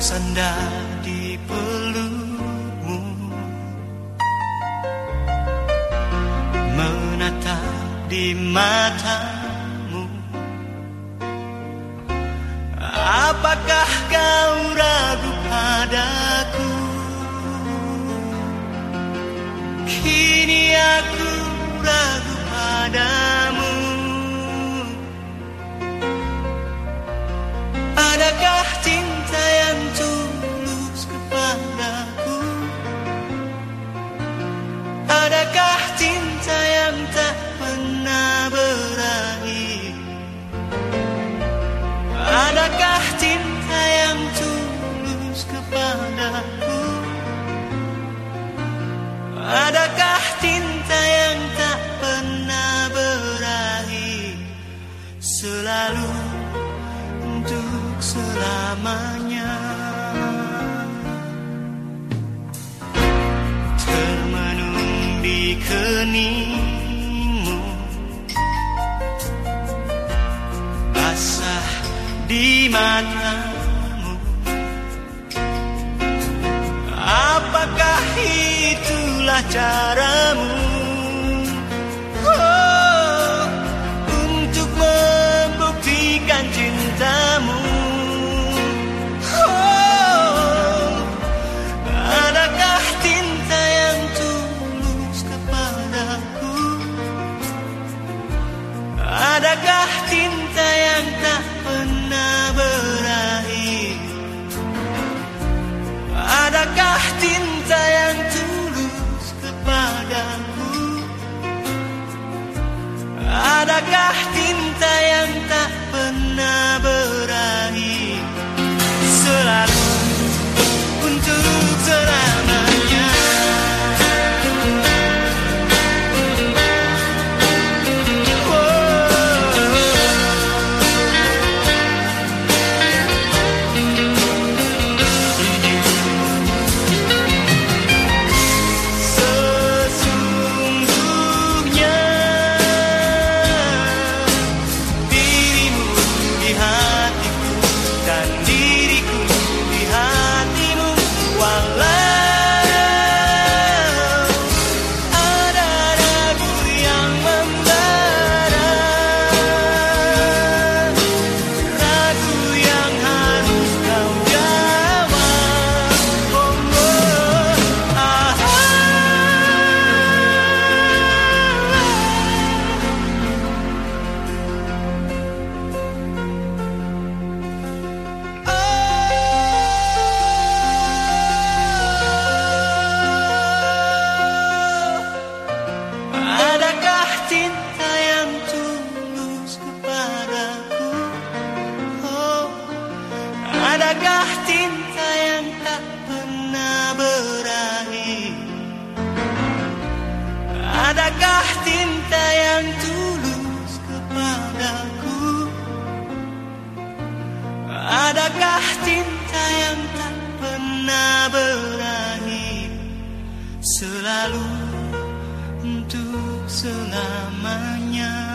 bersandar di pelukmu. Menatap di matamu. Apakah kau untuk selamanya. Termenung di keningmu. Basah di matamu. Apakah itulah caramu cinta yang tak pernah berakhir. Adakah cinta yang tulus kepadaku? Adakah adakah cinta yang tak pernah berakhir? Adakah cinta yang tulus kepadaku? Adakah cinta yang tak pernah berakhir? Selalu untuk selamanya